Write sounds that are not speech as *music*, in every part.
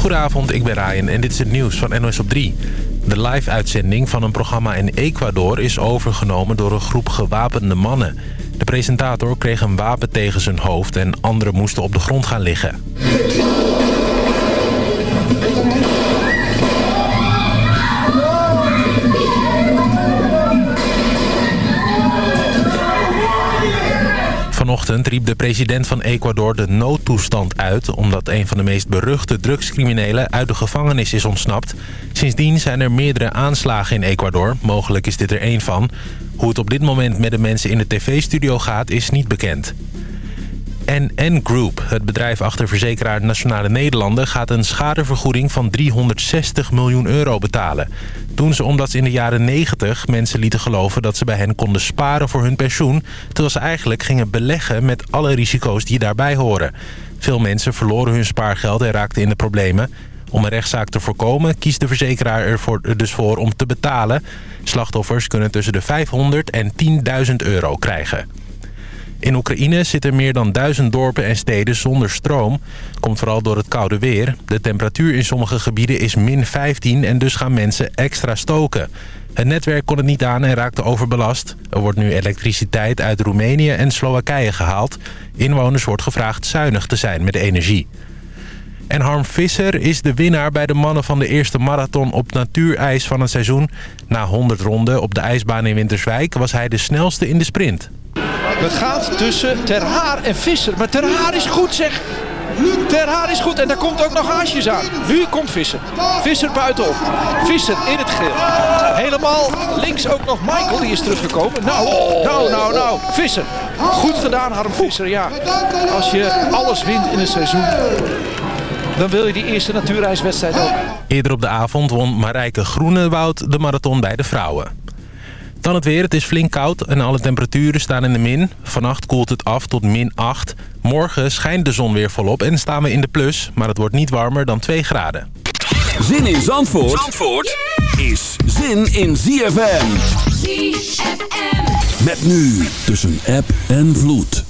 Goedenavond, ik ben Ryan en dit is het nieuws van NOS op 3. De live-uitzending van een programma in Ecuador is overgenomen door een groep gewapende mannen. De presentator kreeg een wapen tegen zijn hoofd en anderen moesten op de grond gaan liggen. Vanochtend riep de president van Ecuador de noodtoestand uit... omdat een van de meest beruchte drugscriminelen uit de gevangenis is ontsnapt. Sindsdien zijn er meerdere aanslagen in Ecuador. Mogelijk is dit er één van. Hoe het op dit moment met de mensen in de tv-studio gaat is niet bekend. NN Group, het bedrijf achter verzekeraar Nationale Nederlanden... gaat een schadevergoeding van 360 miljoen euro betalen. Doen ze omdat ze in de jaren 90 mensen lieten geloven... dat ze bij hen konden sparen voor hun pensioen... terwijl ze eigenlijk gingen beleggen met alle risico's die daarbij horen. Veel mensen verloren hun spaargeld en raakten in de problemen. Om een rechtszaak te voorkomen kiest de verzekeraar er dus voor om te betalen. Slachtoffers kunnen tussen de 500 en 10.000 euro krijgen. In Oekraïne zitten meer dan duizend dorpen en steden zonder stroom. Komt vooral door het koude weer. De temperatuur in sommige gebieden is min 15 en dus gaan mensen extra stoken. Het netwerk kon het niet aan en raakte overbelast. Er wordt nu elektriciteit uit Roemenië en Slowakije gehaald. Inwoners wordt gevraagd zuinig te zijn met energie. En Harm Visser is de winnaar bij de mannen van de eerste marathon op natuurijs van het seizoen. Na 100 ronden op de ijsbaan in Winterswijk was hij de snelste in de sprint. Het gaat tussen Ter Haar en Visser. Maar Ter Haar is goed zeg. Ter Haar is goed en daar komt ook nog haasjes aan. Nu komt Visser. Visser buitenop. Visser in het geel. Helemaal links ook nog Michael, die is teruggekomen. Nou, nou, nou, nou. Visser. Goed gedaan, Harm Visser. Ja, als je alles wint in een seizoen... Dan wil je die eerste natuurreiswedstrijd ook. Eerder op de avond won Marijke Groenewoud de marathon bij de vrouwen. Dan het weer. Het is flink koud en alle temperaturen staan in de min. Vannacht koelt het af tot min 8. Morgen schijnt de zon weer volop en staan we in de plus. Maar het wordt niet warmer dan 2 graden. Zin in Zandvoort, Zandvoort is zin in ZFM. ZFM. Met nu tussen app en vloed.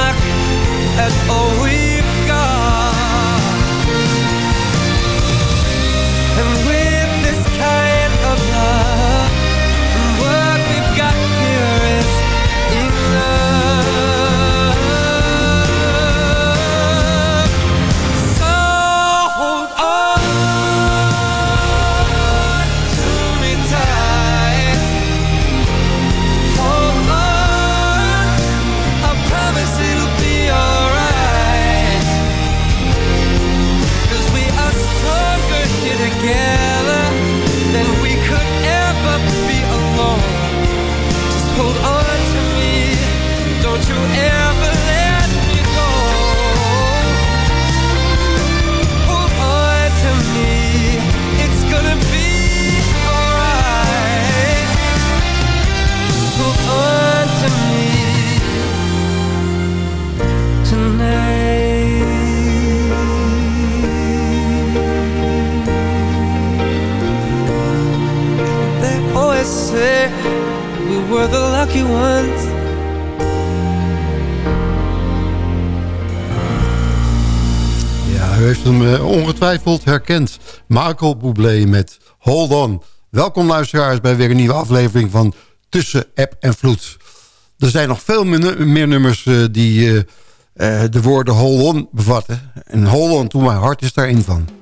het oog ongetwijfeld herkend. Marco Boublé met Hold On. Welkom luisteraars bij weer een nieuwe aflevering van Tussen App en Vloed. Er zijn nog veel meer nummers eh, die eh, eh, de woorden Hold On bevatten. En Hold On, toen mijn hart is daar van.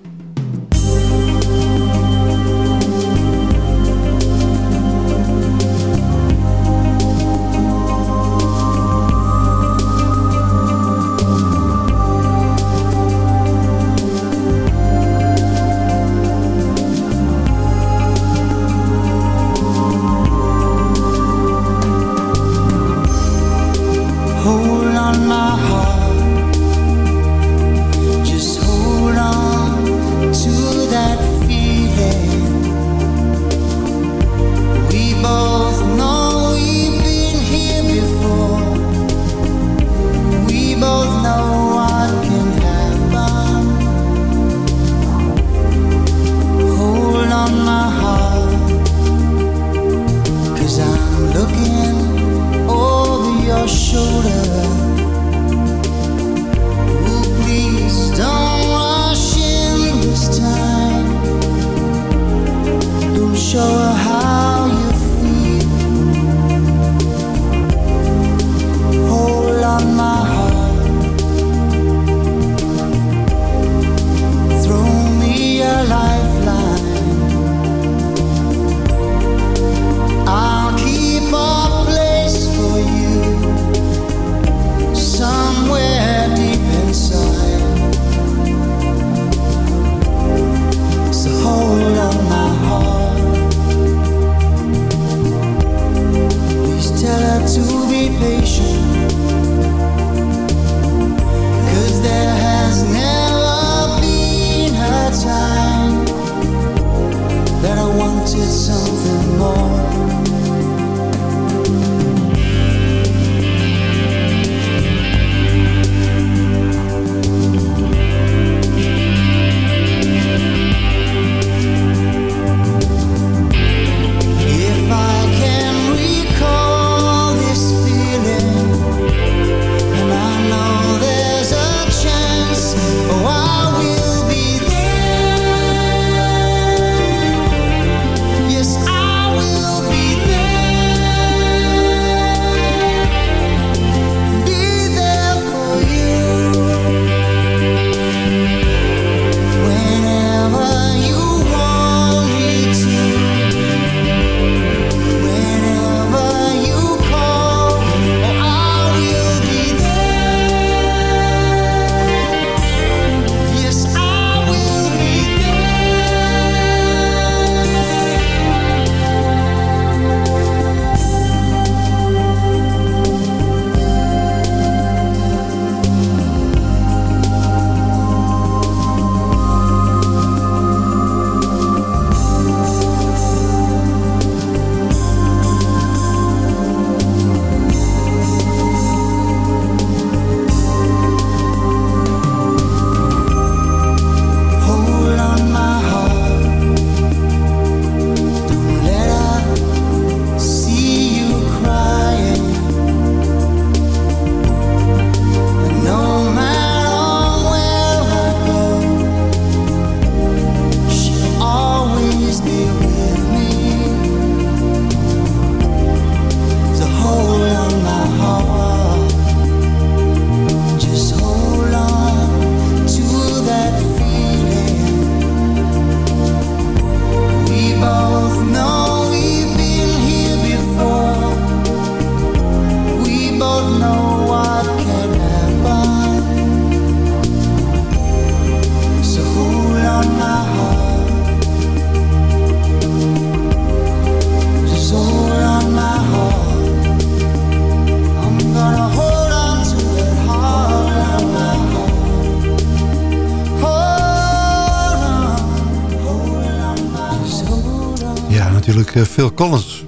Phil Collins.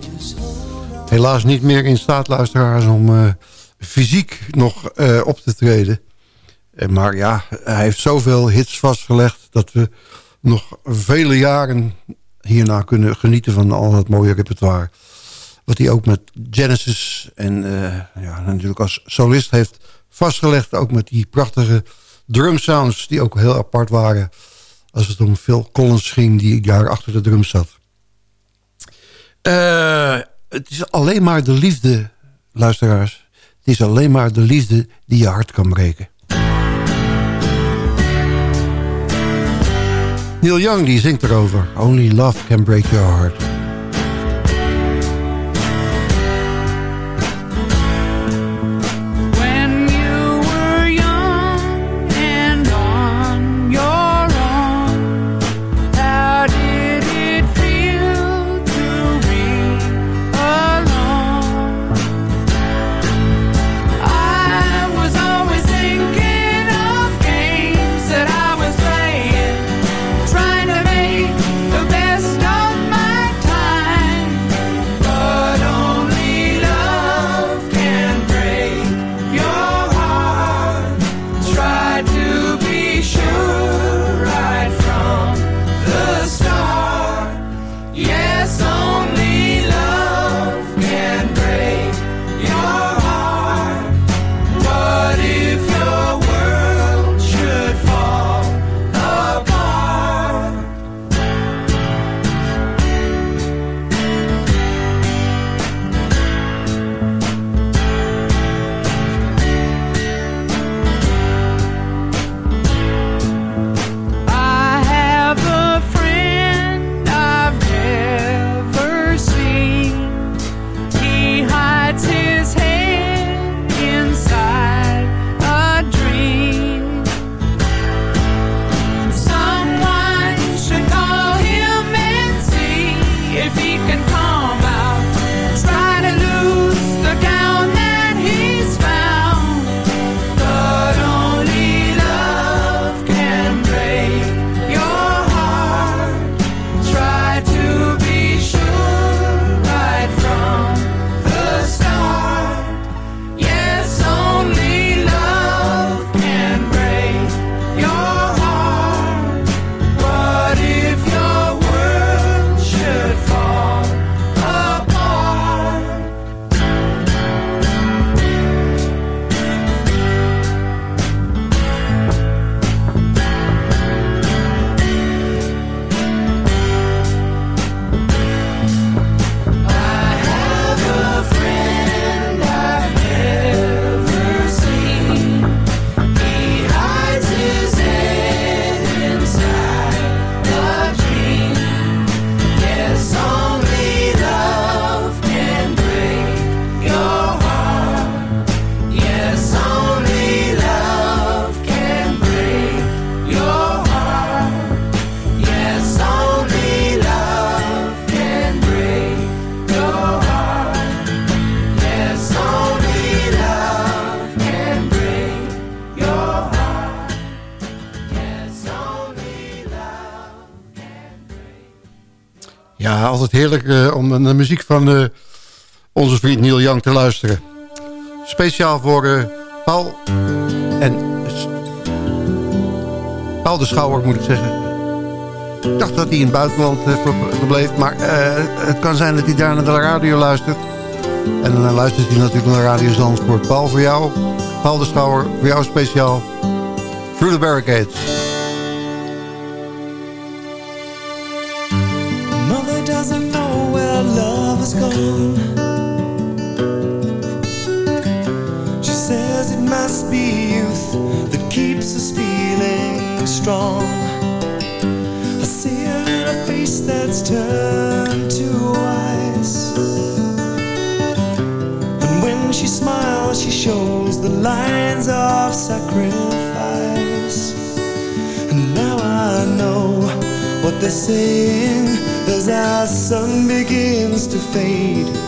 Helaas niet meer in staat, luisteraars, om uh, fysiek nog uh, op te treden. maar ja, hij heeft zoveel hits vastgelegd... dat we nog vele jaren hierna kunnen genieten van al het mooie repertoire. Wat hij ook met Genesis en ja, natuurlijk als solist heeft vastgelegd. Ook met die prachtige drum sounds die ook heel apart waren... als het om Phil Collins ging die daar achter de drums zat. Uh, het is alleen maar de liefde, luisteraars. Het is alleen maar de liefde die je hart kan breken. Neil Young die zingt erover. Only love can break your heart. Altijd heerlijk uh, om naar de muziek van uh, onze vriend Neil Young te luisteren. Speciaal voor uh, Paul en Paul de Schouwer moet ik zeggen. Ik dacht dat hij in het buitenland verbleef, maar het kan zijn dat hij daar naar de radio luistert. En dan luistert hij natuurlijk naar Radio Zandvoort. Paul voor jou, Paul de Schouwer, voor jou speciaal. Through the Barricades. Fade.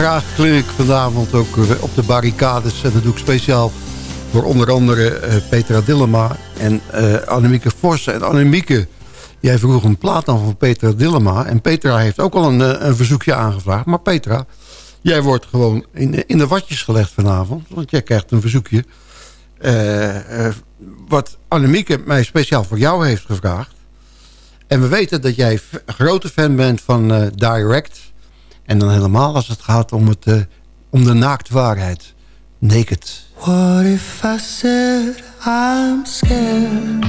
Graag klink ik vanavond ook eh, op de barricades. En dat doe ik speciaal voor onder andere eh, Petra Dillema en uh, Annemieke Vos. En Annemieke, jij vroeg een plaat aan van Petra Dillema. En Petra heeft ook al een, een verzoekje aangevraagd. Maar Petra, jij wordt gewoon in, in de watjes gelegd vanavond. Want jij krijgt een verzoekje. wat Annemieke mij speciaal voor jou heeft gevraagd. En we weten dat jij grote fan bent van Direct... En dan helemaal als het gaat om, het, uh, om de naaktwaarheid. Naked. What if I said I'm scared?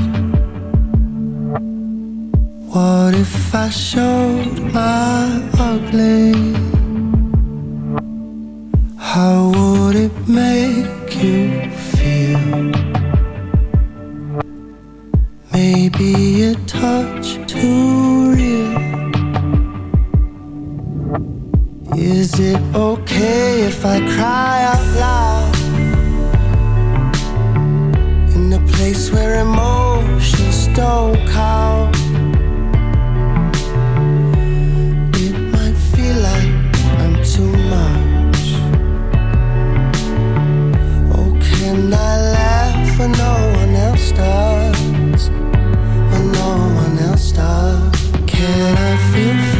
What if I showed my ugly? How would it make you feel? Maybe a touch too real Is it okay if I cry out loud in a place where emotions don't count? It might feel like I'm too much. Oh, can I laugh when no one else does? When no one else does? Can I feel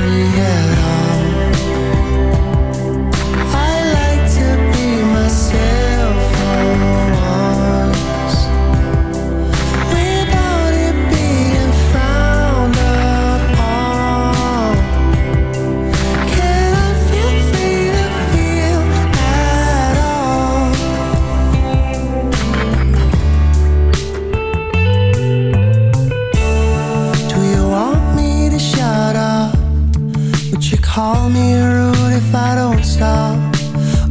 call me rude if I don't stop?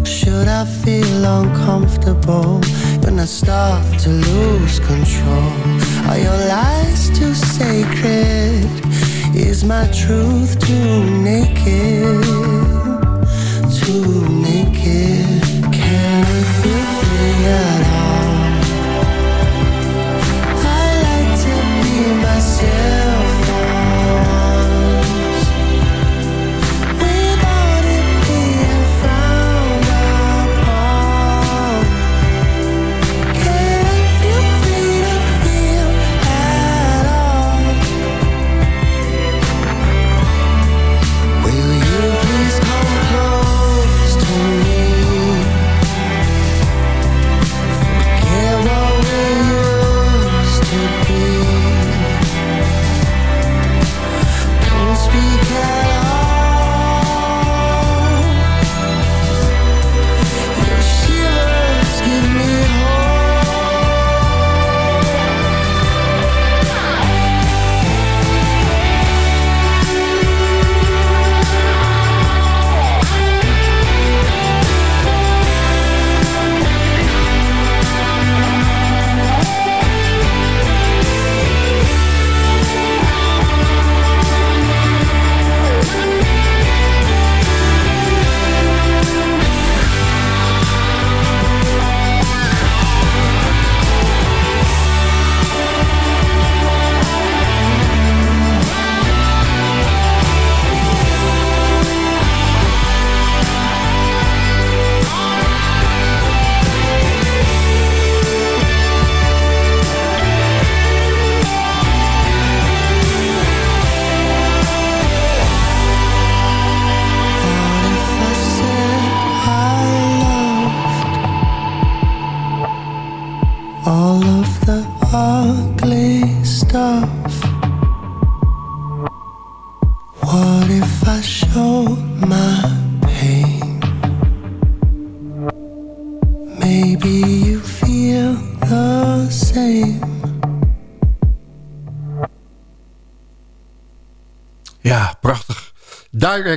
Or should I feel uncomfortable when I start to lose control? Are your lies too sacred? Is my truth too naked? Too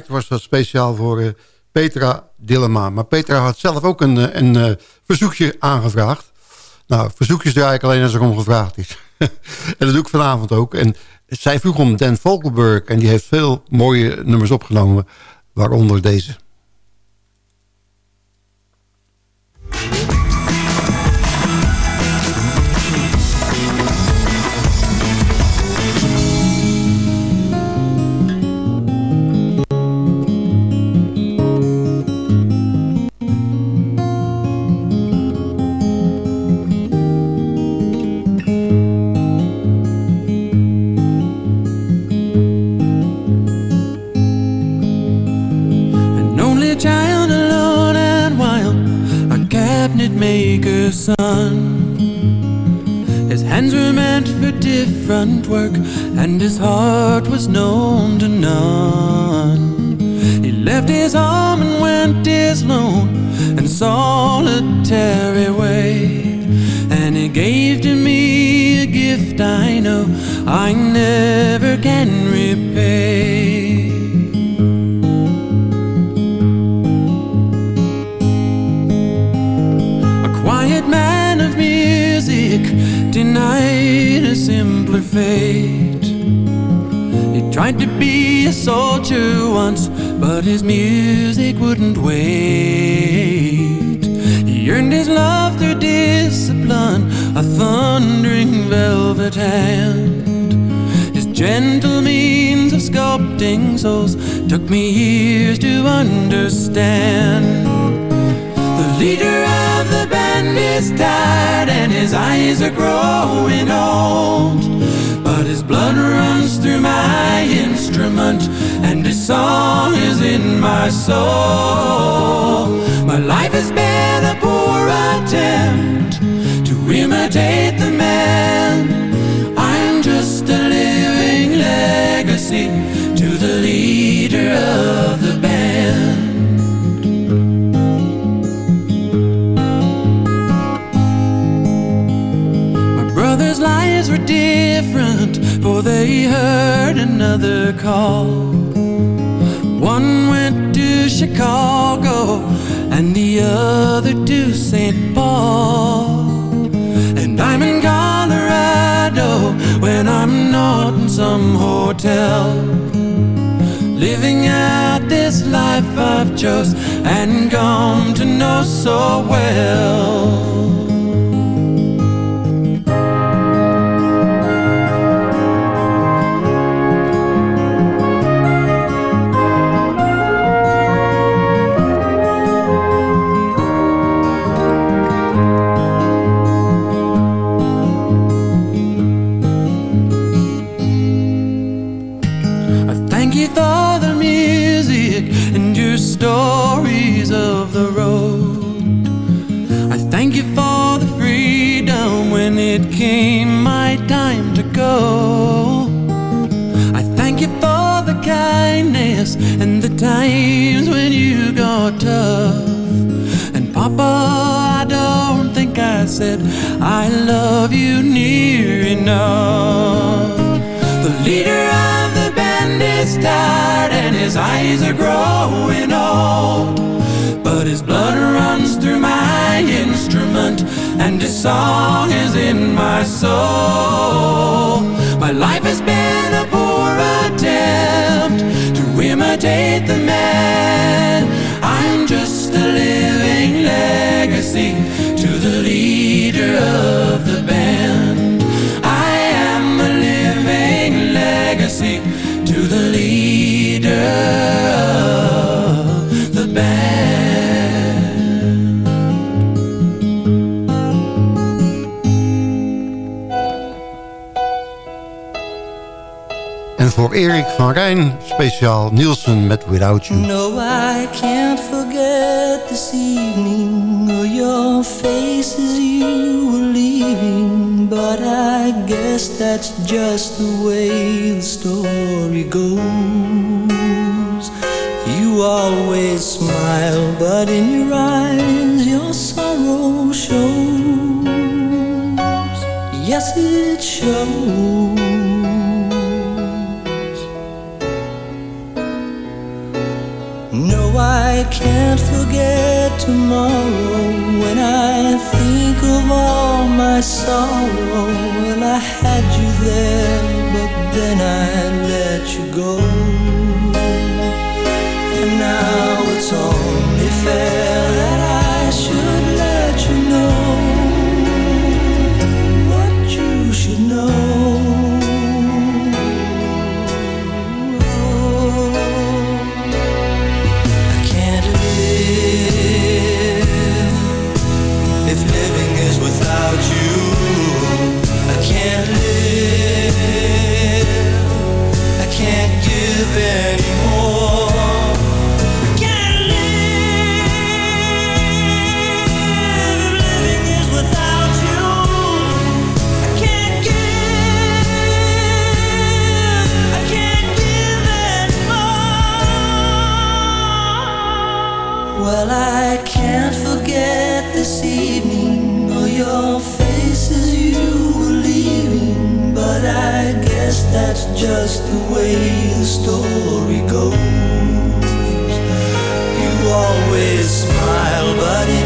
Was dat speciaal voor eh, Petra Dillema. Maar Petra had zelf ook een, eh, een eh, verzoekje aangevraagd. Nou, verzoekjes draai ik alleen als er om gevraagd is. *laughs* en dat doe ik vanavond ook. En zij vroeg om Dan Vogelberg. En die heeft veel mooie nummers opgenomen. Waaronder deze. Different work, and his heart was known to none. He left his arm and went his lone and solitary way. And he gave to me a gift I know I never can repay. A simpler fate. He tried to be a soldier once, but his music wouldn't wait. He earned his love through discipline, a thundering velvet hand. His gentle means of sculpting souls took me years to understand. The leader of the is tired and his eyes are growing old. But his blood runs through my instrument and his song is in my soul. My life has been a poor attempt to imitate the man. I'm just a living legacy to the leader of they heard another call. One went to Chicago, and the other to St. Paul. And I'm in Colorado when I'm not in some hotel. Living out this life I've chose and come to know so well. Stories of the road. I thank you for the freedom when it came my time to go. I thank you for the kindness and the times when you got tough. And Papa, I don't think I said I love you near enough. The leader the tired and his eyes are growing old. But his blood runs through my instrument and his song is in my soul. My life has been a poor attempt to imitate the man. I'm just a living legacy to the leader of the the leader of the band. En voor Erik van Rijn speciaal Nielsen met Without You. No, I can't forget this evening your face as guess that's just the way the story goes. You always smile, but in your eyes your sorrow shows. Yes, it shows. No, I can't forget tomorrow when I think of all my sorrow. I had you there, but then I let you go. And now it's only fair just the way the story goes. You always smile, but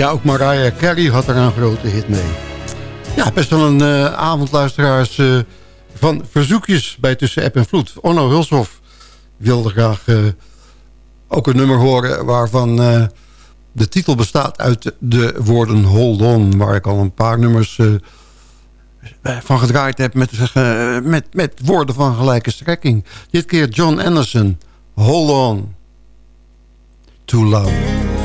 Ja, ook Mariah Carey had er een grote hit mee. Ja, best wel een uh, avondluisteraars uh, van verzoekjes bij Tussen App en Vloed. Onno Hulshoff wilde graag uh, ook een nummer horen... waarvan de titel bestaat uit de woorden Hold On... waar ik al een paar nummers van gedraaid heb... Met, met, met woorden van gelijke strekking. Dit keer John Anderson, Hold On to Love.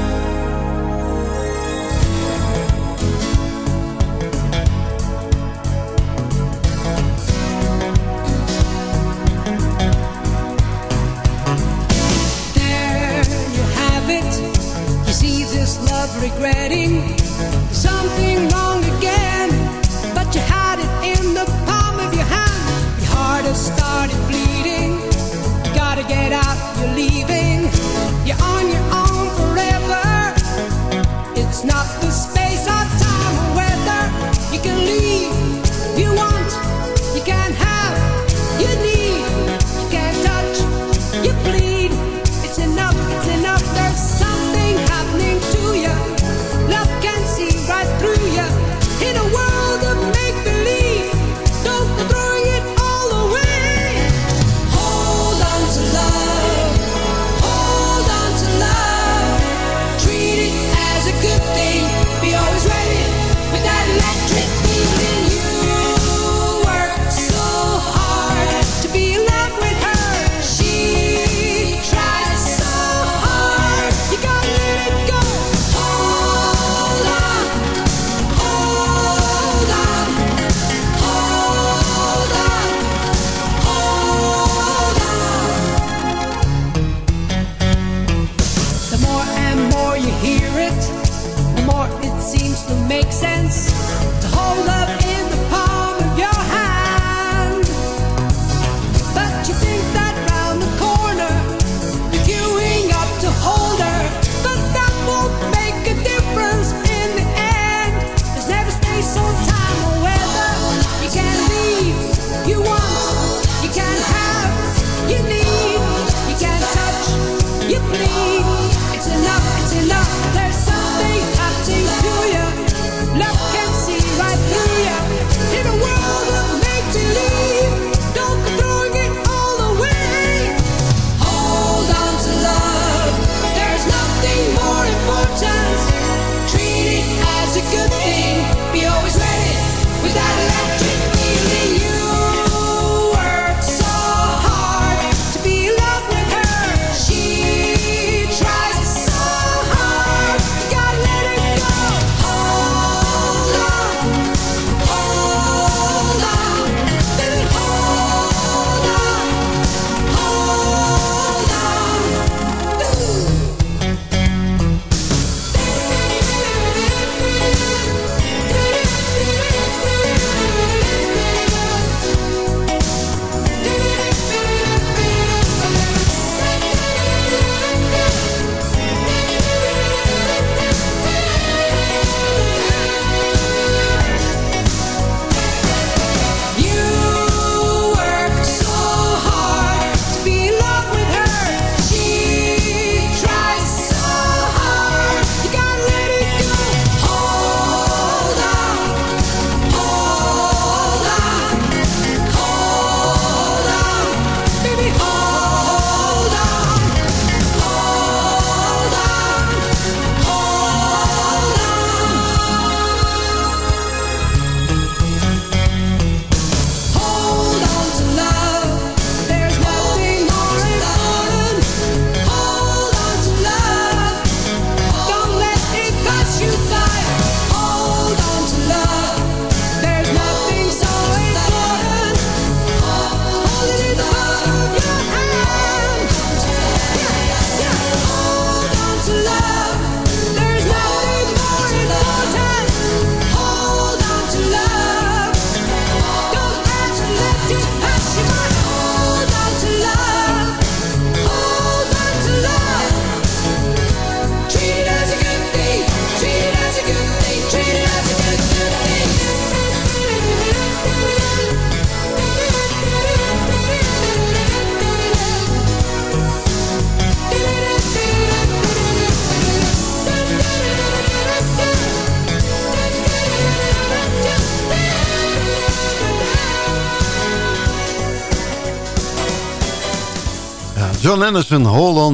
John Anderson,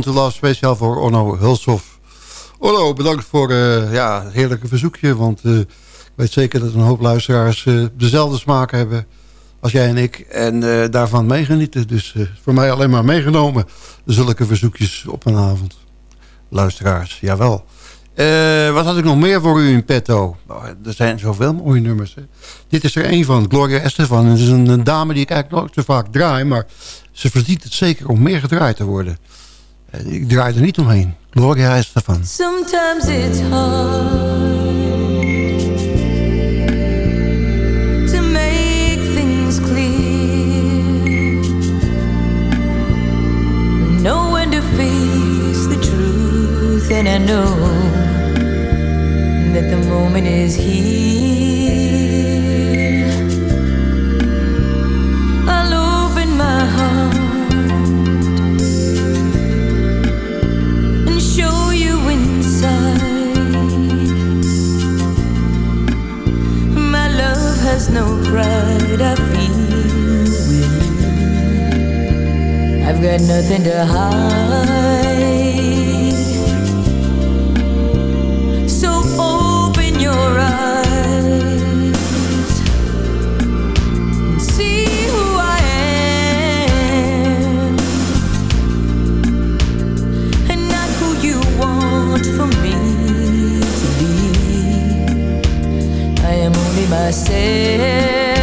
To Love, speciaal voor Onno Hulshoff. Onno, bedankt voor uh, ja, het heerlijke verzoekje. Want uh, ik weet zeker dat een hoop luisteraars uh, dezelfde smaak hebben als jij en ik. En daarvan meegenieten. Dus voor mij alleen maar meegenomen. Zulke verzoekjes op een avond. Luisteraars, jawel. wat had ik nog meer voor u in petto? Oh, er zijn zoveel mooie nummers. Hè? Dit is er één van, Gloria Estefan. Het is een, dame die ik eigenlijk nooit zo vaak draai. Maar ze verdient het zeker om meer gedraaid te worden. Ik draai er niet omheen. Gloria Estefan. Sometimes it's hard to make things clear. When to face the truth, and I know that the moment is here. Has no pride, I feel. I've got nothing to hide. Myself,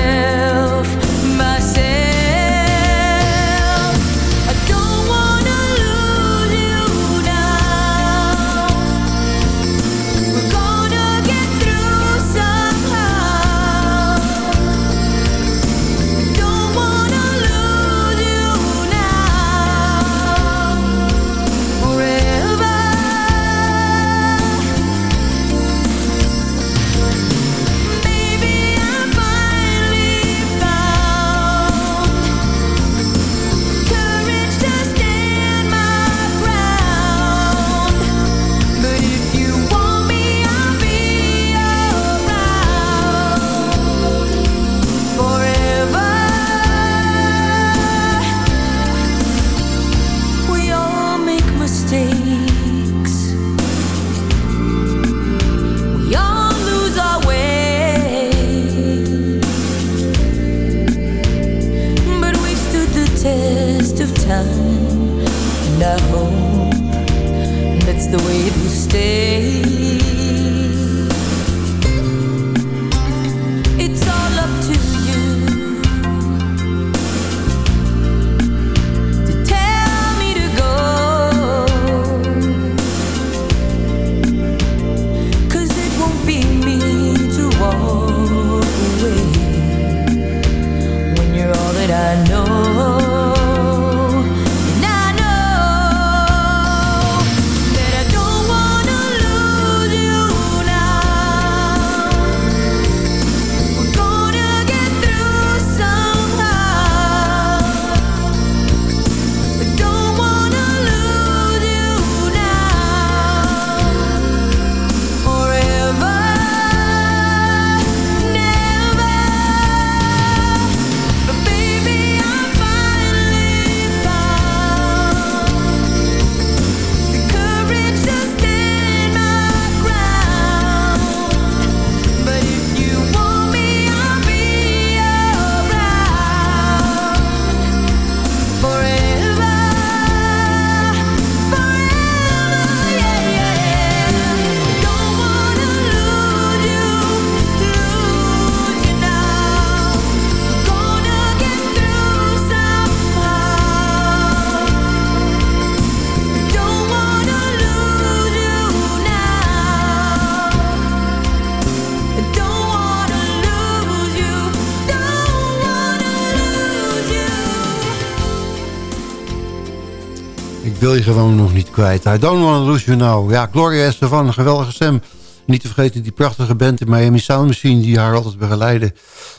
gewoon nog niet kwijt. I don't want to lose you now. Ja, Gloria Estefan, een geweldige stem. Niet te vergeten die prachtige band in Miami Sound Machine... die haar altijd begeleiden.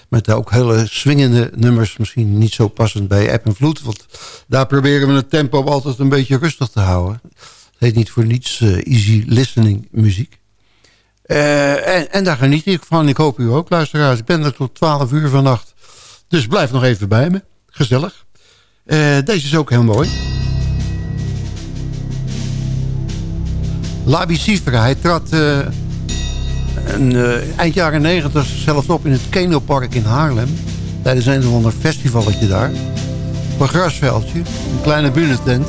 Met ook hele swingende nummers. Misschien niet zo passend bij App en Vloed. Want daar proberen we het tempo altijd een beetje rustig te houden. Heet niet voor niets eh, easy listening muziek. Eh, en, en daar geniet ik van. Ik hoop u ook, luisteraars. Ik ben er tot 12 uur vannacht. Dus blijf nog even bij me. Gezellig. Eh, deze is ook heel mooi. Labi. Hij trad eh, een, eh, eind jaren 90 zelfs op in het Kenopark in Haarlem. Tijdens een of ander festivalletje daar. Op een grasveldje. Een kleine bühnetent.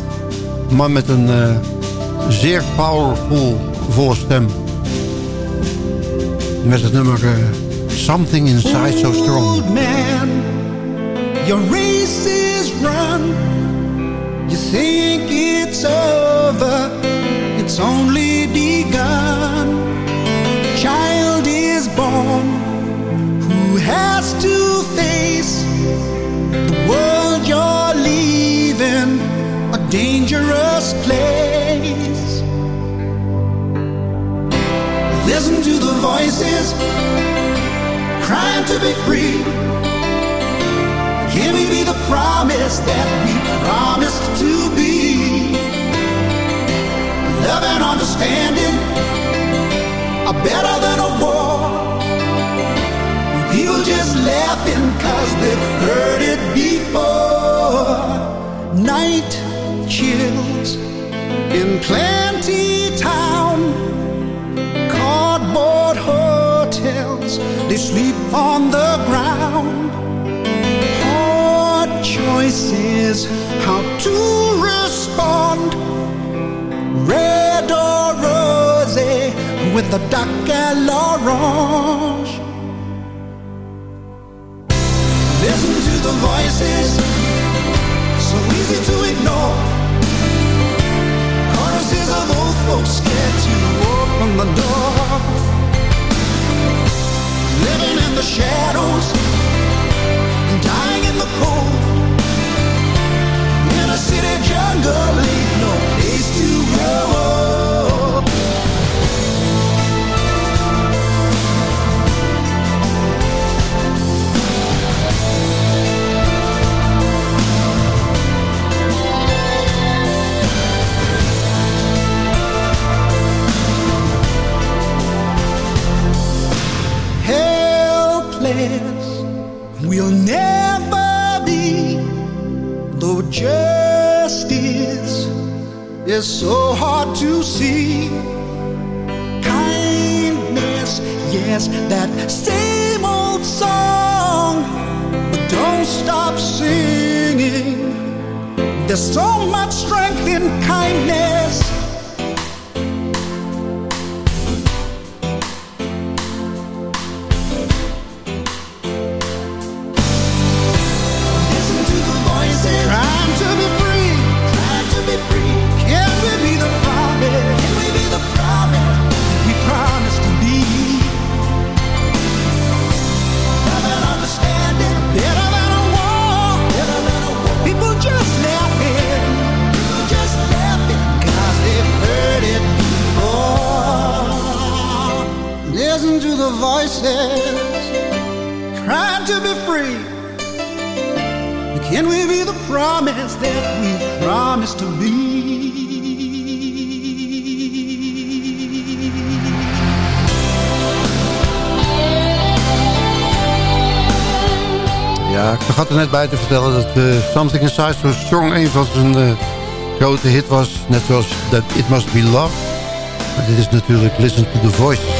Een man met een eh, zeer powerful volle stem. Met het nummer Something Inside So Strong. Your race is run. You think it's over, it's only begun. Child is born who has to face the world you're leaving, a dangerous place. Listen to the voices crying to be free. We be the promise that we promised to? Love and understanding are better than a war. People just laughing cause they've heard it before. Night chills in plenty town cardboard hotels, they sleep on the ground. Hard choices, how to respond. Red or rosy with the dark and orange. Listen to the voices, so easy to ignore. Choruses of old folks scared to open the door. Living in the shadows, dying in the cold. City jungle, ain't no place to go. helpless we'll never be though justice is so hard to see. Kindness yes that same old song. But don't stop singing. There's so much strength in kindness voices. Trying to be free. Can we be the promise that we promised to be? Ja, ik vergat er net bij te vertellen dat eh, Something Inside So Strong een van zijn eh, grote hit was. Net zoals that It Must Be Love. Maar dit is natuurlijk Listen to the Voices.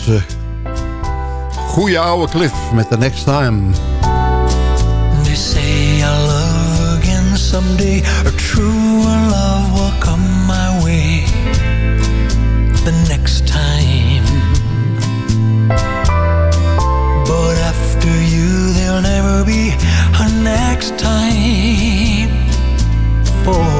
Onze goede oude Cliff met The Next Time. They say I'll love again someday. A true love will come my way the next time. But after you, there'll never be a next time for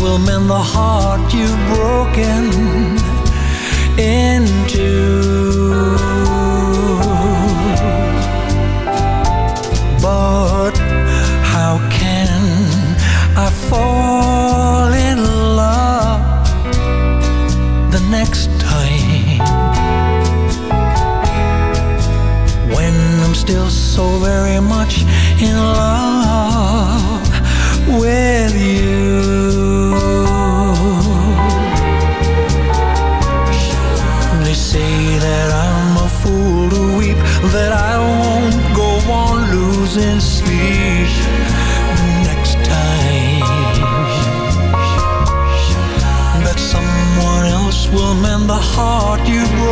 will mend the heart you've broken into. Next time. That someone else will mend the heart you've broken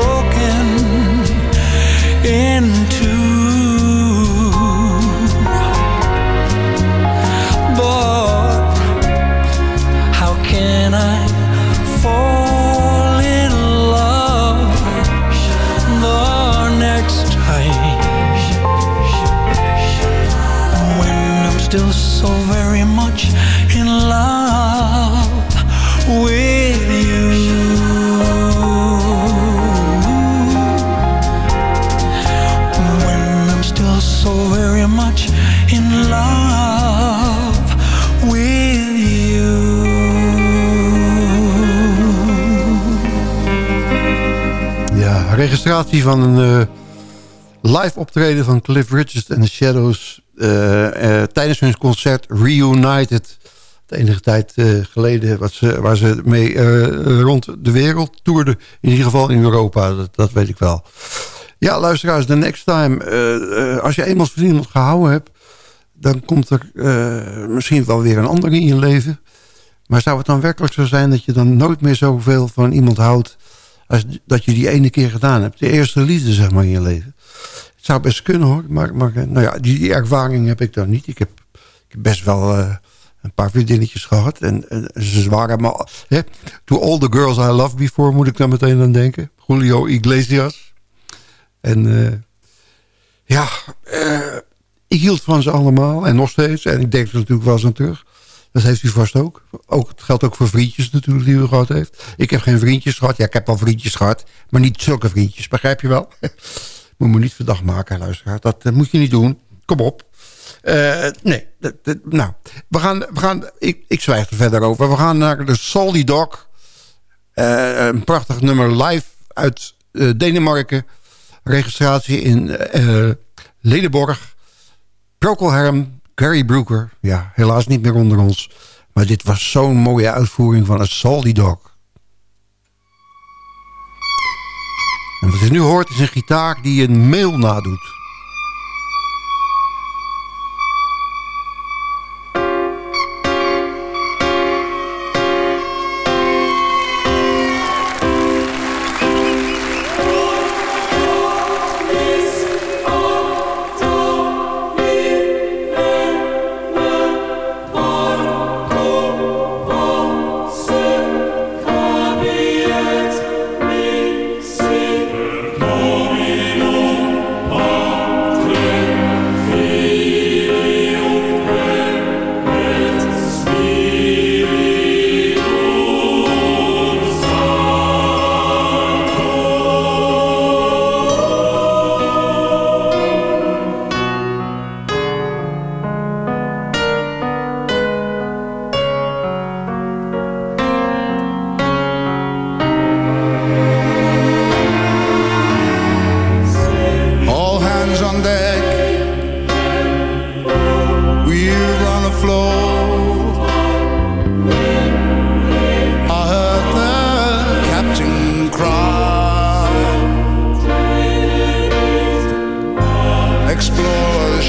Van een eh, live optreden van Cliff Richard en The Shadows... eh, eh, tijdens hun concert Reunited. De enige tijd geleden wat ze, waar ze mee rond de wereld toerden. In ieder geval in Europa, dat, dat weet ik wel. Ja, luisteraars, the next time. als je eenmaal van iemand gehouden hebt... dan komt er misschien wel weer een ander in je leven. Maar zou het dan werkelijk zo zijn dat je dan nooit meer zoveel van iemand houdt... als dat je die ene keer gedaan hebt? De eerste liefde, zeg maar, in je leven. Het zou best kunnen, hoor. Maar, eh, nou ja, die, ervaring heb ik dan niet. Ik heb, best wel eh, een paar vriendinnetjes gehad. En, en ze waren maar... Hè, to all the girls I loved before, moet ik dan meteen aan denken. Julio Iglesias. En eh, ja, ik hield van ze allemaal. En nog steeds. En ik denk er natuurlijk wel eens aan terug. Dat heeft u vast ook. ook. Het geldt ook voor vriendjes natuurlijk die u gehad heeft. Ik heb geen vriendjes gehad. Ja, ik heb wel vriendjes gehad. Maar niet zulke vriendjes. Begrijp je wel? *laughs* moet me niet verdacht maken, luisteraar. Dat eh, moet je niet doen. Kom op. Eh, nee, dat- nou, we gaan, we gaan ik, ik zwijg er verder over. We gaan naar de Salty Dog. Eh, een prachtig nummer live uit Denemarken. Registratie in Ledenborg. Procol Harum, Gary Brooker. Ja, helaas niet meer onder ons. Maar dit was zo'n mooie uitvoering van een Salty Dog. En wat je nu hoort is een gitaar die een mail nadoet.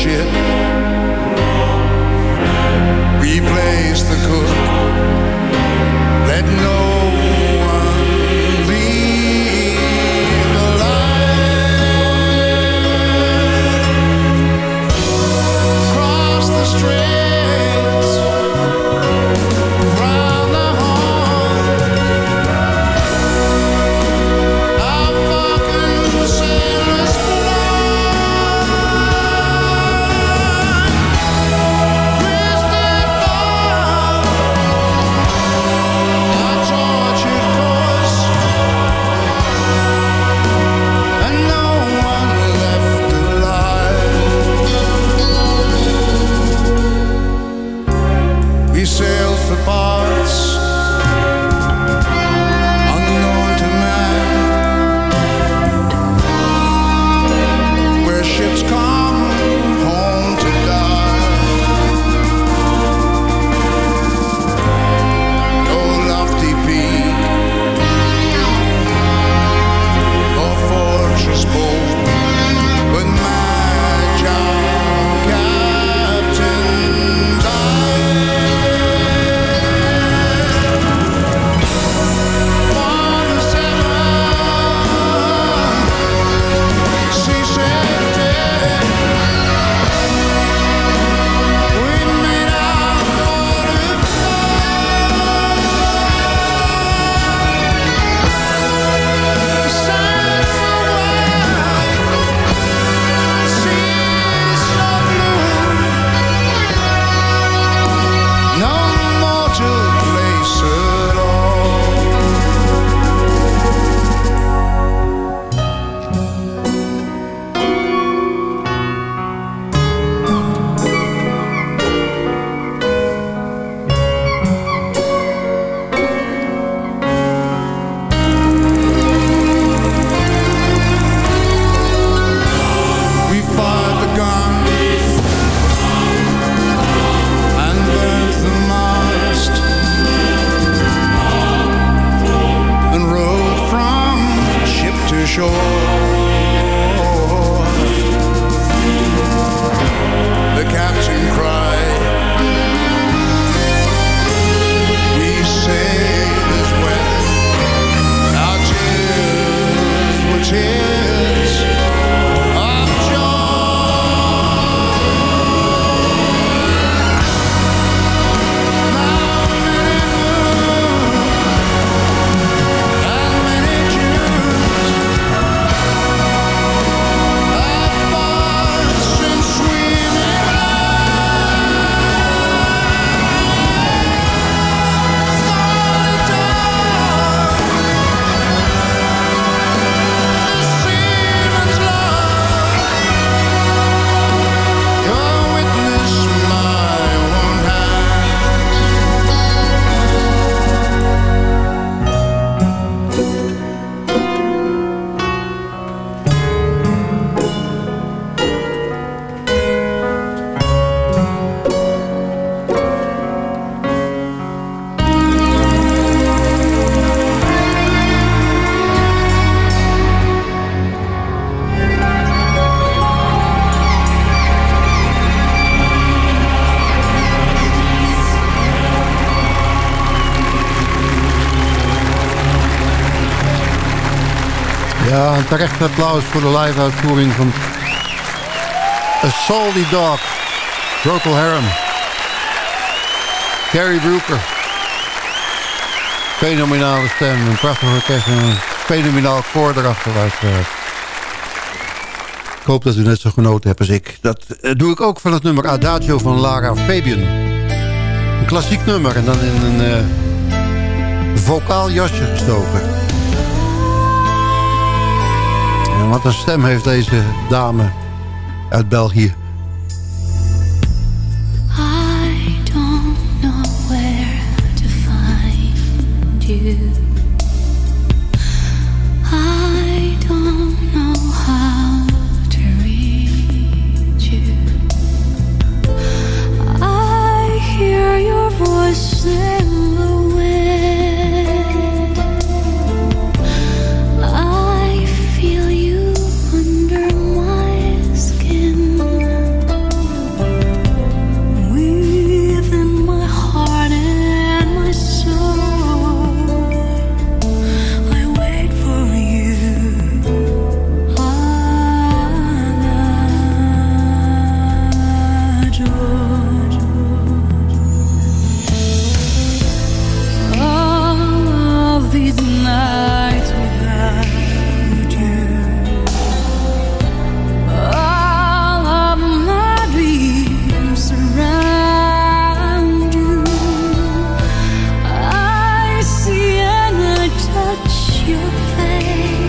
shit. Ja, een terecht applaus voor de live-uitvoering van A Salty Dog. Procol Harum. Gary Brooker. Fenomenale stem, een prachtig orkest en een fenomenaal koor erachter uiteraard. Ik hoop dat u net zo genoten hebt als ik. Dat eh, doe ik ook van het nummer Adagio van Lara Fabian. Een klassiek nummer en dan in een eh vocaal jasje gestoken. Wat een stem heeft deze dame uit België. you play.